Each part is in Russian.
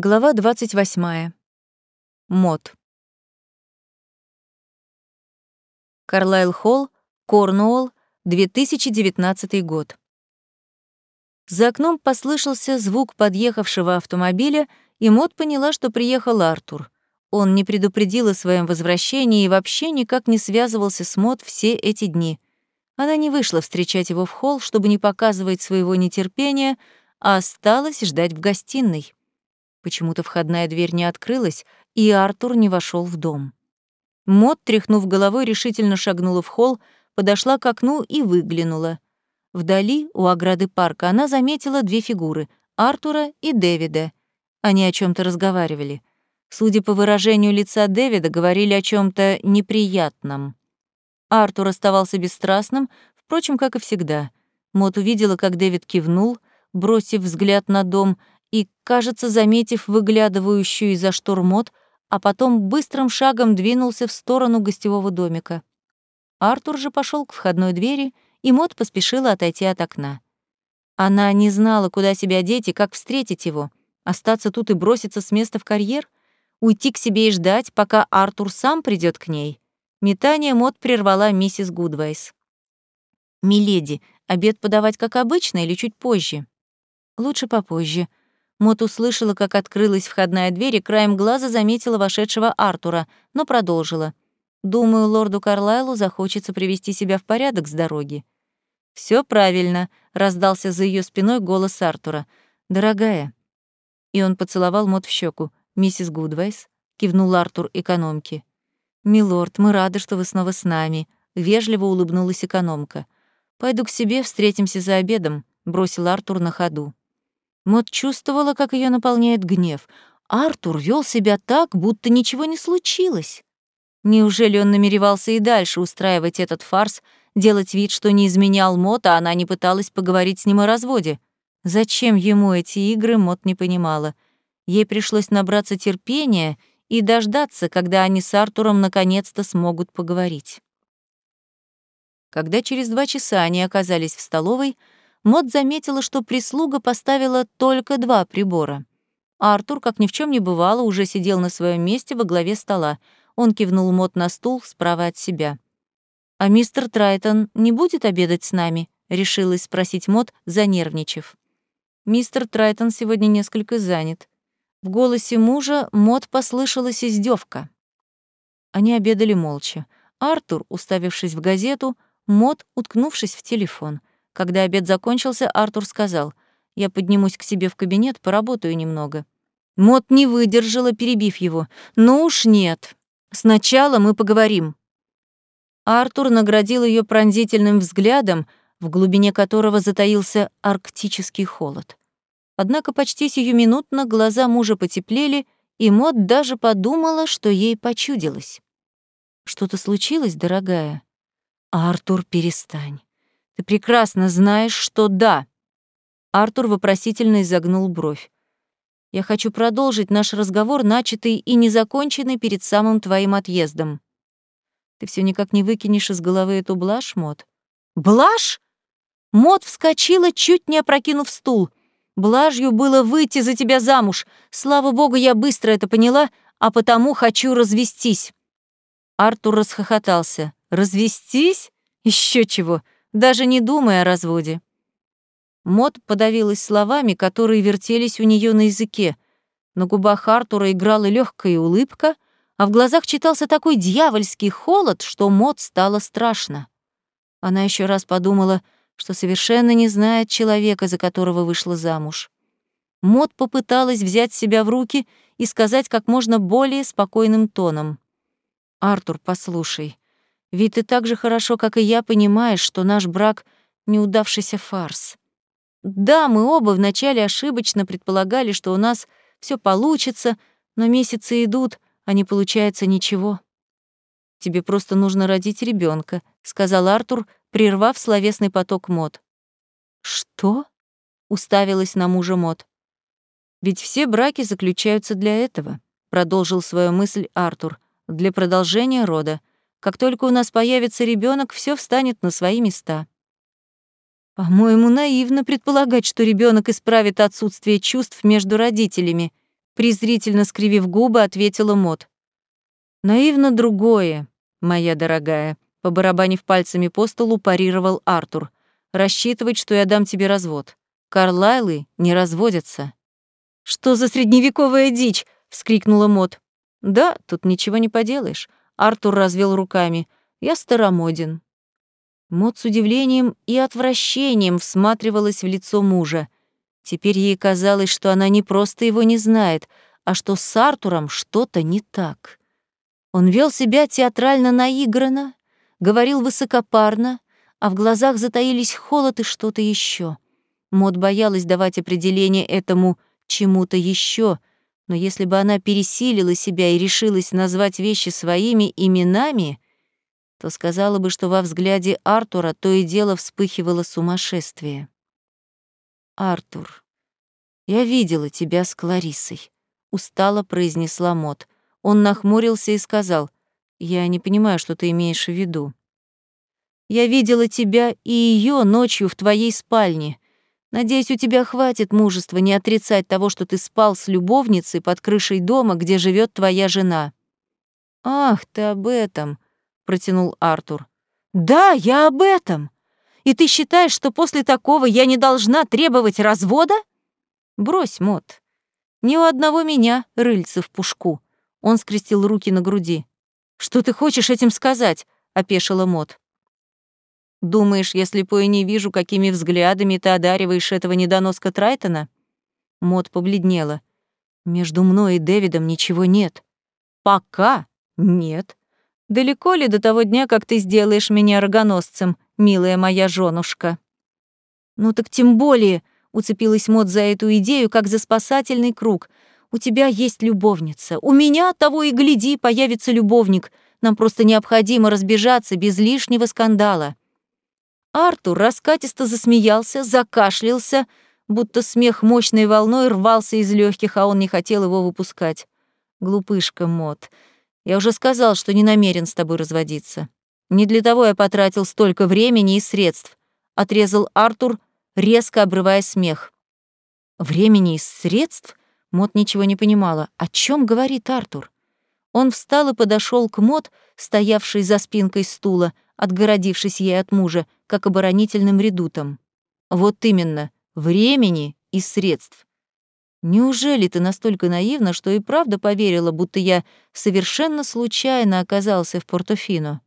Глава 28. Мод. Карлайл Холл, Корнуолл, 2019 год. За окном послышался звук подъехавшего автомобиля, и Мод поняла, что приехал Артур. Он не предупредил о своем возвращении и вообще никак не связывался с Мод все эти дни. Она не вышла встречать его в холл, чтобы не показывать своего нетерпения, а осталась ждать в гостиной. Почему-то входная дверь не открылась, и Артур не вошел в дом. Мод, тряхнув головой, решительно шагнула в холл, подошла к окну и выглянула. Вдали, у ограды парка, она заметила две фигуры — Артура и Дэвида. Они о чем то разговаривали. Судя по выражению лица Дэвида, говорили о чем то неприятном. Артур оставался бесстрастным, впрочем, как и всегда. Мод увидела, как Дэвид кивнул, бросив взгляд на дом, и, кажется, заметив выглядывающую из-за штор мод, а потом быстрым шагом двинулся в сторону гостевого домика. Артур же пошел к входной двери, и Мод поспешила отойти от окна. Она не знала, куда себя деть и как встретить его. Остаться тут и броситься с места в карьер? Уйти к себе и ждать, пока Артур сам придет к ней? Метания Мод прервала миссис Гудвайс. «Миледи, обед подавать как обычно или чуть позже?» «Лучше попозже», Мод услышала, как открылась входная дверь и краем глаза заметила вошедшего Артура, но продолжила. «Думаю, лорду Карлайлу захочется привести себя в порядок с дороги». Все правильно», — раздался за ее спиной голос Артура. «Дорогая». И он поцеловал Мод в щеку. «Миссис Гудвайс», — кивнул Артур экономке. «Милорд, мы рады, что вы снова с нами», — вежливо улыбнулась экономка. «Пойду к себе, встретимся за обедом», — бросил Артур на ходу. Мот чувствовала, как ее наполняет гнев. Артур вел себя так, будто ничего не случилось. Неужели он намеревался и дальше устраивать этот фарс, делать вид, что не изменял Мот, а она не пыталась поговорить с ним о разводе? Зачем ему эти игры, Мот не понимала. Ей пришлось набраться терпения и дождаться, когда они с Артуром наконец-то смогут поговорить. Когда через два часа они оказались в столовой, Мод заметила, что прислуга поставила только два прибора. Артур, как ни в чем не бывало, уже сидел на своем месте во главе стола. Он кивнул Мод на стул справа от себя. «А мистер Трайтон не будет обедать с нами?» — решилась спросить Мод, занервничав. «Мистер Трайтон сегодня несколько занят». В голосе мужа Мод послышалась издевка. Они обедали молча. Артур, уставившись в газету, Мод, уткнувшись в телефон. Когда обед закончился, Артур сказал, «Я поднимусь к себе в кабинет, поработаю немного». Мот не выдержала, перебив его. «Ну уж нет. Сначала мы поговорим». Артур наградил ее пронзительным взглядом, в глубине которого затаился арктический холод. Однако почти сиюминутно глаза мужа потеплели, и Мот даже подумала, что ей почудилось. «Что-то случилось, дорогая?» «Артур, перестань. Ты прекрасно знаешь, что да. Артур вопросительно изогнул бровь. Я хочу продолжить наш разговор, начатый и незаконченный перед самым твоим отъездом. Ты все никак не выкинешь из головы эту блажь, Мот? Блажь? Мот вскочила, чуть не опрокинув стул. Блажью было выйти за тебя замуж. Слава богу, я быстро это поняла, а потому хочу развестись. Артур расхохотался. Развестись? Еще чего? Даже не думая о разводе. Мод подавилась словами, которые вертелись у нее на языке. На губах Артура играла легкая улыбка, а в глазах читался такой дьявольский холод, что Мод стало страшно. Она еще раз подумала, что совершенно не знает человека, за которого вышла замуж. Мод попыталась взять себя в руки и сказать как можно более спокойным тоном. «Артур, послушай, ведь ты так же хорошо, как и я, понимаешь, что наш брак — неудавшийся фарс. Да, мы оба вначале ошибочно предполагали, что у нас все получится, но месяцы идут, а не получается ничего. Тебе просто нужно родить ребенка, сказал Артур, прервав словесный поток мод. Что? уставилась на мужа мод. Ведь все браки заключаются для этого, продолжил свою мысль Артур, для продолжения рода. Как только у нас появится ребенок, все встанет на свои места. По-моему, наивно предполагать, что ребенок исправит отсутствие чувств между родителями, презрительно скривив губы, ответила Мот. Наивно другое, моя дорогая, побарабанив пальцами по столу, парировал Артур. Рассчитывать, что я дам тебе развод. Карлайлы не разводятся. Что за средневековая дичь? вскрикнула Мот. Да, тут ничего не поделаешь. Артур развел руками. Я старомоден. Мот с удивлением и отвращением всматривалась в лицо мужа. Теперь ей казалось, что она не просто его не знает, а что с Артуром что-то не так. Он вел себя театрально наигранно, говорил высокопарно, а в глазах затаились холод и что-то еще. Мод боялась давать определение этому чему-то еще, но если бы она пересилила себя и решилась назвать вещи своими именами, то сказала бы, что во взгляде Артура то и дело вспыхивало сумасшествие. «Артур, я видела тебя с Кларисой», — устало произнесла Мот. Он нахмурился и сказал, «Я не понимаю, что ты имеешь в виду». «Я видела тебя и ее ночью в твоей спальне. Надеюсь, у тебя хватит мужества не отрицать того, что ты спал с любовницей под крышей дома, где живет твоя жена». «Ах, ты об этом», — протянул Артур. «Да, я об этом. И ты считаешь, что после такого я не должна требовать развода? Брось, Мот. Ни у одного меня рыльце в пушку. Он скрестил руки на груди. Что ты хочешь этим сказать? опешила Мот. Думаешь, я слепой не вижу, какими взглядами ты одариваешь этого недоноска Трайтона? Мот побледнела. Между мной и Дэвидом ничего нет. Пока нет. Далеко ли до того дня, как ты сделаешь меня рогоносцем, милая моя женушка. Ну так тем более, уцепилась Мод за эту идею, как за спасательный круг. У тебя есть любовница. У меня, того и гляди, появится любовник. Нам просто необходимо разбежаться без лишнего скандала. Артур раскатисто засмеялся, закашлялся, будто смех мощной волной рвался из легких, а он не хотел его выпускать. Глупышка Мод. Я уже сказал, что не намерен с тобой разводиться. Не для того я потратил столько времени и средств, отрезал Артур, резко обрывая смех. Времени и средств? Мот ничего не понимала. О чем говорит Артур? Он встал и подошел к Мот, стоявшей за спинкой стула, отгородившись ей от мужа, как оборонительным редутом. Вот именно, времени и средств. Неужели ты настолько наивна, что и правда поверила, будто я совершенно случайно оказался в Портофино?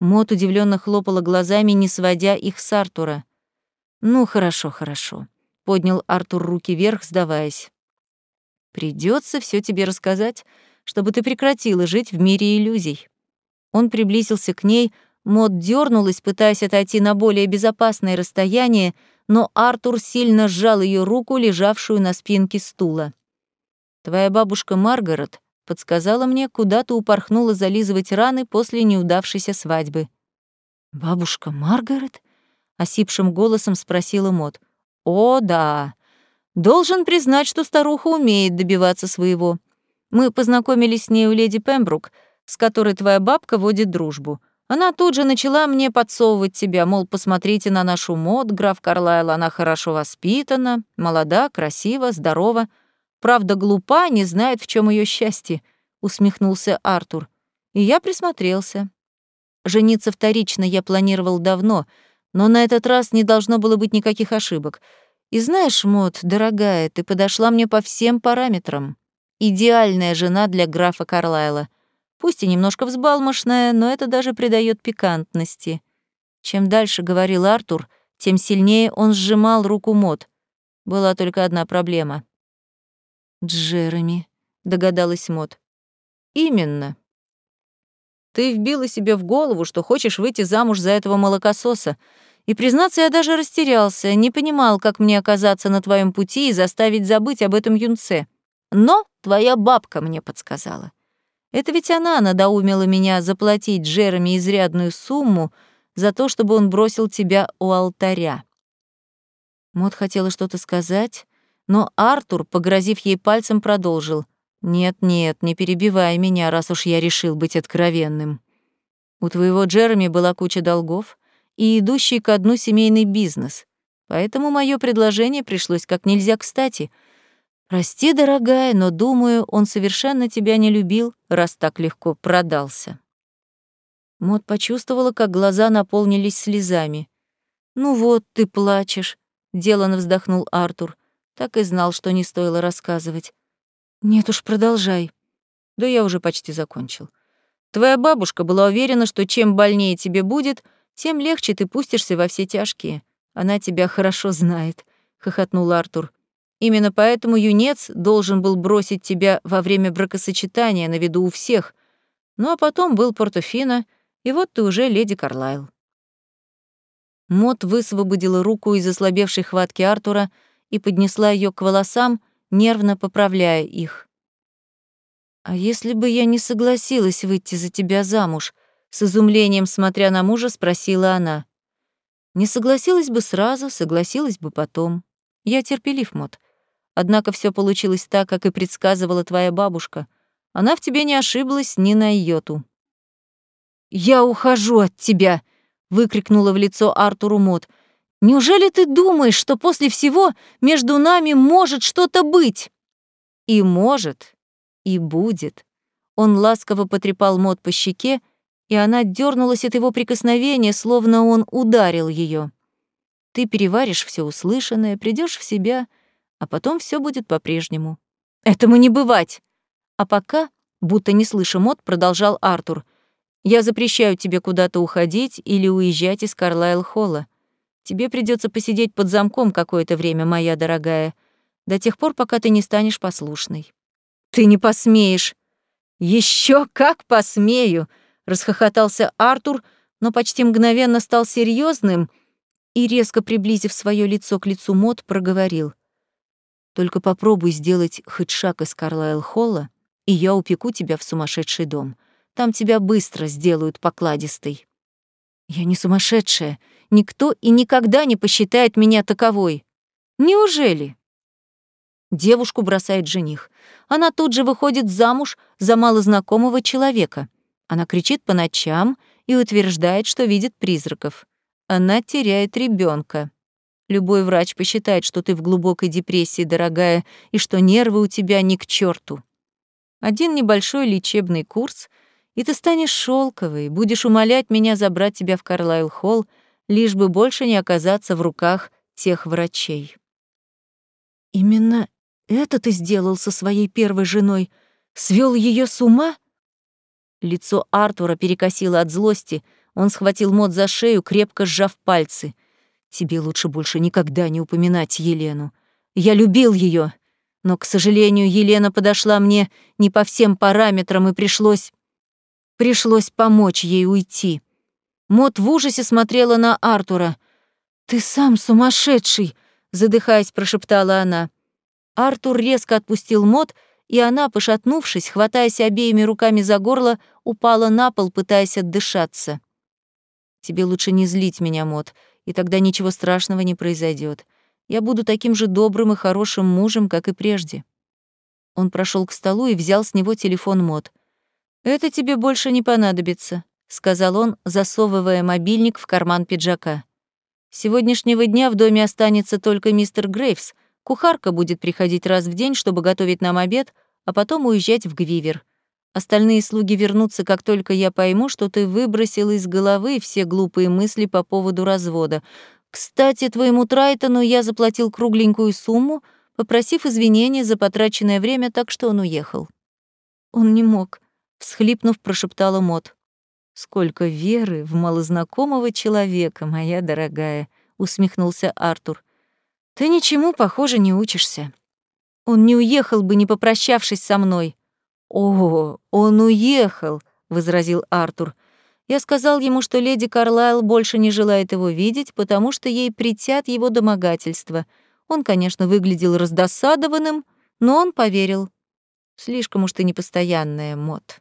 Мот удивленно хлопала глазами, не сводя их с Артура. «Ну, хорошо, хорошо», — поднял Артур руки вверх, сдаваясь. Придется все тебе рассказать, чтобы ты прекратила жить в мире иллюзий». Он приблизился к ней, Мот дернулась, пытаясь отойти на более безопасное расстояние, но Артур сильно сжал ее руку, лежавшую на спинке стула. «Твоя бабушка Маргарет подсказала мне, куда ты упорхнула зализывать раны после неудавшейся свадьбы. «Бабушка Маргарет?» — осипшим голосом спросила Мот. «О, да. Должен признать, что старуха умеет добиваться своего. Мы познакомились с ней у леди Пембрук, с которой твоя бабка водит дружбу. Она тут же начала мне подсовывать тебя, мол, посмотрите на нашу мод, граф Карлайл, она хорошо воспитана, молода, красива, здорова. Правда, глупа, не знает, в чем ее счастье», — усмехнулся Артур. И я присмотрелся. Жениться вторично я планировал давно, но на этот раз не должно было быть никаких ошибок. И знаешь, Мот, дорогая, ты подошла мне по всем параметрам. Идеальная жена для графа Карлайла. Пусть и немножко взбалмошная, но это даже придает пикантности. Чем дальше говорил Артур, тем сильнее он сжимал руку Мот. Была только одна проблема. «Джереми», — догадалась Мот. «Именно. Ты вбила себе в голову, что хочешь выйти замуж за этого молокососа. И, признаться, я даже растерялся, не понимал, как мне оказаться на твоем пути и заставить забыть об этом юнце. Но твоя бабка мне подсказала. Это ведь она надоумила меня заплатить Джереми изрядную сумму за то, чтобы он бросил тебя у алтаря. Мот хотела что-то сказать, но Артур, погрозив ей пальцем, продолжил. «Нет-нет, не перебивай меня, раз уж я решил быть откровенным. У твоего Джереми была куча долгов и идущий ко дну семейный бизнес, поэтому мое предложение пришлось как нельзя кстати. Прости, дорогая, но, думаю, он совершенно тебя не любил, раз так легко продался. Мот почувствовала, как глаза наполнились слезами. «Ну вот, ты плачешь», — делано вздохнул Артур. Так и знал, что не стоило рассказывать. «Нет уж, продолжай». «Да я уже почти закончил. Твоя бабушка была уверена, что чем больнее тебе будет, тем легче ты пустишься во все тяжкие. Она тебя хорошо знает», — хохотнул Артур. Именно поэтому юнец должен был бросить тебя во время бракосочетания на виду у всех. Ну а потом был Портофино, и вот ты уже леди Карлайл. Мот высвободила руку из ослабевшей хватки Артура и поднесла ее к волосам, нервно поправляя их. «А если бы я не согласилась выйти за тебя замуж?» С изумлением, смотря на мужа, спросила она. «Не согласилась бы сразу, согласилась бы потом. Я терпелив, Мот. Однако все получилось так, как и предсказывала твоя бабушка. Она в тебе не ошиблась ни на йоту. «Я ухожу от тебя!» — выкрикнула в лицо Артуру Мот. «Неужели ты думаешь, что после всего между нами может что-то быть?» «И может, и будет». Он ласково потрепал Мот по щеке, и она дернулась от его прикосновения, словно он ударил ее. «Ты переваришь все услышанное, придешь в себя — а потом все будет по-прежнему. Этому не бывать. А пока, будто не слыша мод, продолжал Артур. Я запрещаю тебе куда-то уходить или уезжать из Карлайл-холла. Тебе придется посидеть под замком какое-то время, моя дорогая, до тех пор, пока ты не станешь послушной. Ты не посмеешь. Еще как посмею, расхохотался Артур, но почти мгновенно стал серьезным и резко приблизив свое лицо к лицу Мод, проговорил: только попробуй сделать хоть шаг из Карлайл-холла, и я упеку тебя в сумасшедший дом. Там тебя быстро сделают покладистой. Я не сумасшедшая. Никто и никогда не посчитает меня таковой. Неужели? Девушку бросает жених. Она тут же выходит замуж за малознакомого человека. Она кричит по ночам и утверждает, что видит призраков. Она теряет ребенка. Любой врач посчитает, что ты в глубокой депрессии, дорогая, и что нервы у тебя ни к черту. Один небольшой лечебный курс, и ты станешь шелковой, будешь умолять меня забрать тебя в Карлайл-холл, лишь бы больше не оказаться в руках тех врачей. Именно это ты сделал со своей первой женой? Свел ее с ума? Лицо Артура перекосило от злости. Он схватил Мод за шею, крепко сжав пальцы. Тебе лучше больше никогда не упоминать Елену. Я любил ее, но, к сожалению, Елена подошла мне не по всем параметрам, и пришлось... Пришлось помочь ей уйти. Мот в ужасе смотрела на Артура. «Ты сам сумасшедший!» — задыхаясь, прошептала она. Артур резко отпустил Мот, и она, пошатнувшись, хватаясь обеими руками за горло, упала на пол, пытаясь отдышаться. «Тебе лучше не злить меня, Мот и тогда ничего страшного не произойдет. Я буду таким же добрым и хорошим мужем, как и прежде. Он прошел к столу и взял с него телефон Мод. «Это тебе больше не понадобится», — сказал он, засовывая мобильник в карман пиджака. «С сегодняшнего дня в доме останется только мистер Грейвс. Кухарка будет приходить раз в день, чтобы готовить нам обед, а потом уезжать в Гвивер. Остальные слуги вернутся, как только я пойму, что ты выбросил из головы все глупые мысли по поводу развода. Кстати, твоему Трайтону я заплатил кругленькую сумму, попросив извинения за потраченное время, так что он уехал. Он не мог, всхлипнув, прошептала Мот. Сколько веры в малознакомого человека, моя дорогая, усмехнулся Артур. Ты ничему, похоже, не учишься. Он не уехал бы, не попрощавшись со мной. «О, он уехал», — возразил Артур. «Я сказал ему, что леди Карлайл больше не желает его видеть, потому что ей притят его домогательства. Он, конечно, выглядел раздосадованным, но он поверил. Слишком уж ты непостоянная, Мот».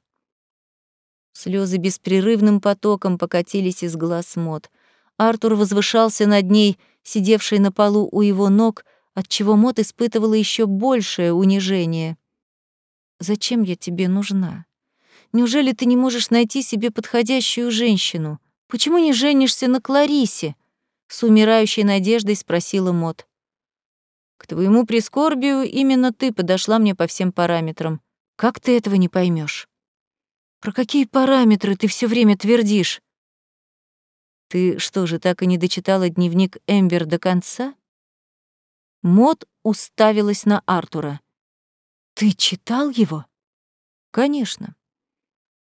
Слезы беспрерывным потоком покатились из глаз Мот. Артур возвышался над ней, сидевшей на полу у его ног, отчего Мот испытывала еще большее унижение. Зачем я тебе нужна? Неужели ты не можешь найти себе подходящую женщину? Почему не женишься на Кларисе? С умирающей надеждой спросила Мот. К твоему прискорбию именно ты подошла мне по всем параметрам. Как ты этого не поймешь? Про какие параметры ты все время твердишь? Ты что же, так и не дочитала дневник Эмбер до конца? Мод уставилась на Артура. Ты читал его? Конечно.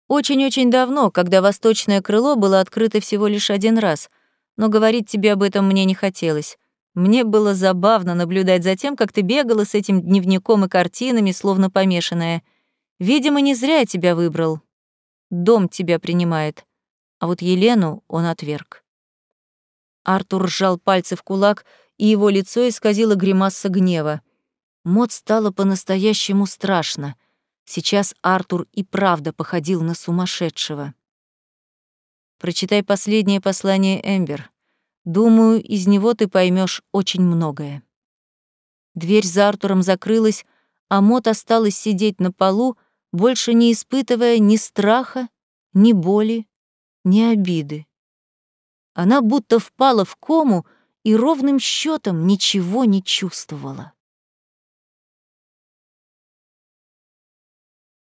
Очень-очень давно, когда восточное крыло было открыто всего лишь один раз, но говорить тебе об этом мне не хотелось. Мне было забавно наблюдать за тем, как ты бегала с этим дневником и картинами, словно помешанная. Видимо, не зря я тебя выбрал. Дом тебя принимает. А вот Елену он отверг. Артур сжал пальцы в кулак, и его лицо исказило гримаса гнева. Мод стало по-настоящему страшно. Сейчас Артур и правда походил на сумасшедшего. Прочитай последнее послание Эмбер. Думаю, из него ты поймешь очень многое. Дверь за Артуром закрылась, а Мот осталась сидеть на полу, больше не испытывая ни страха, ни боли, ни обиды. Она будто впала в кому и ровным счетом ничего не чувствовала.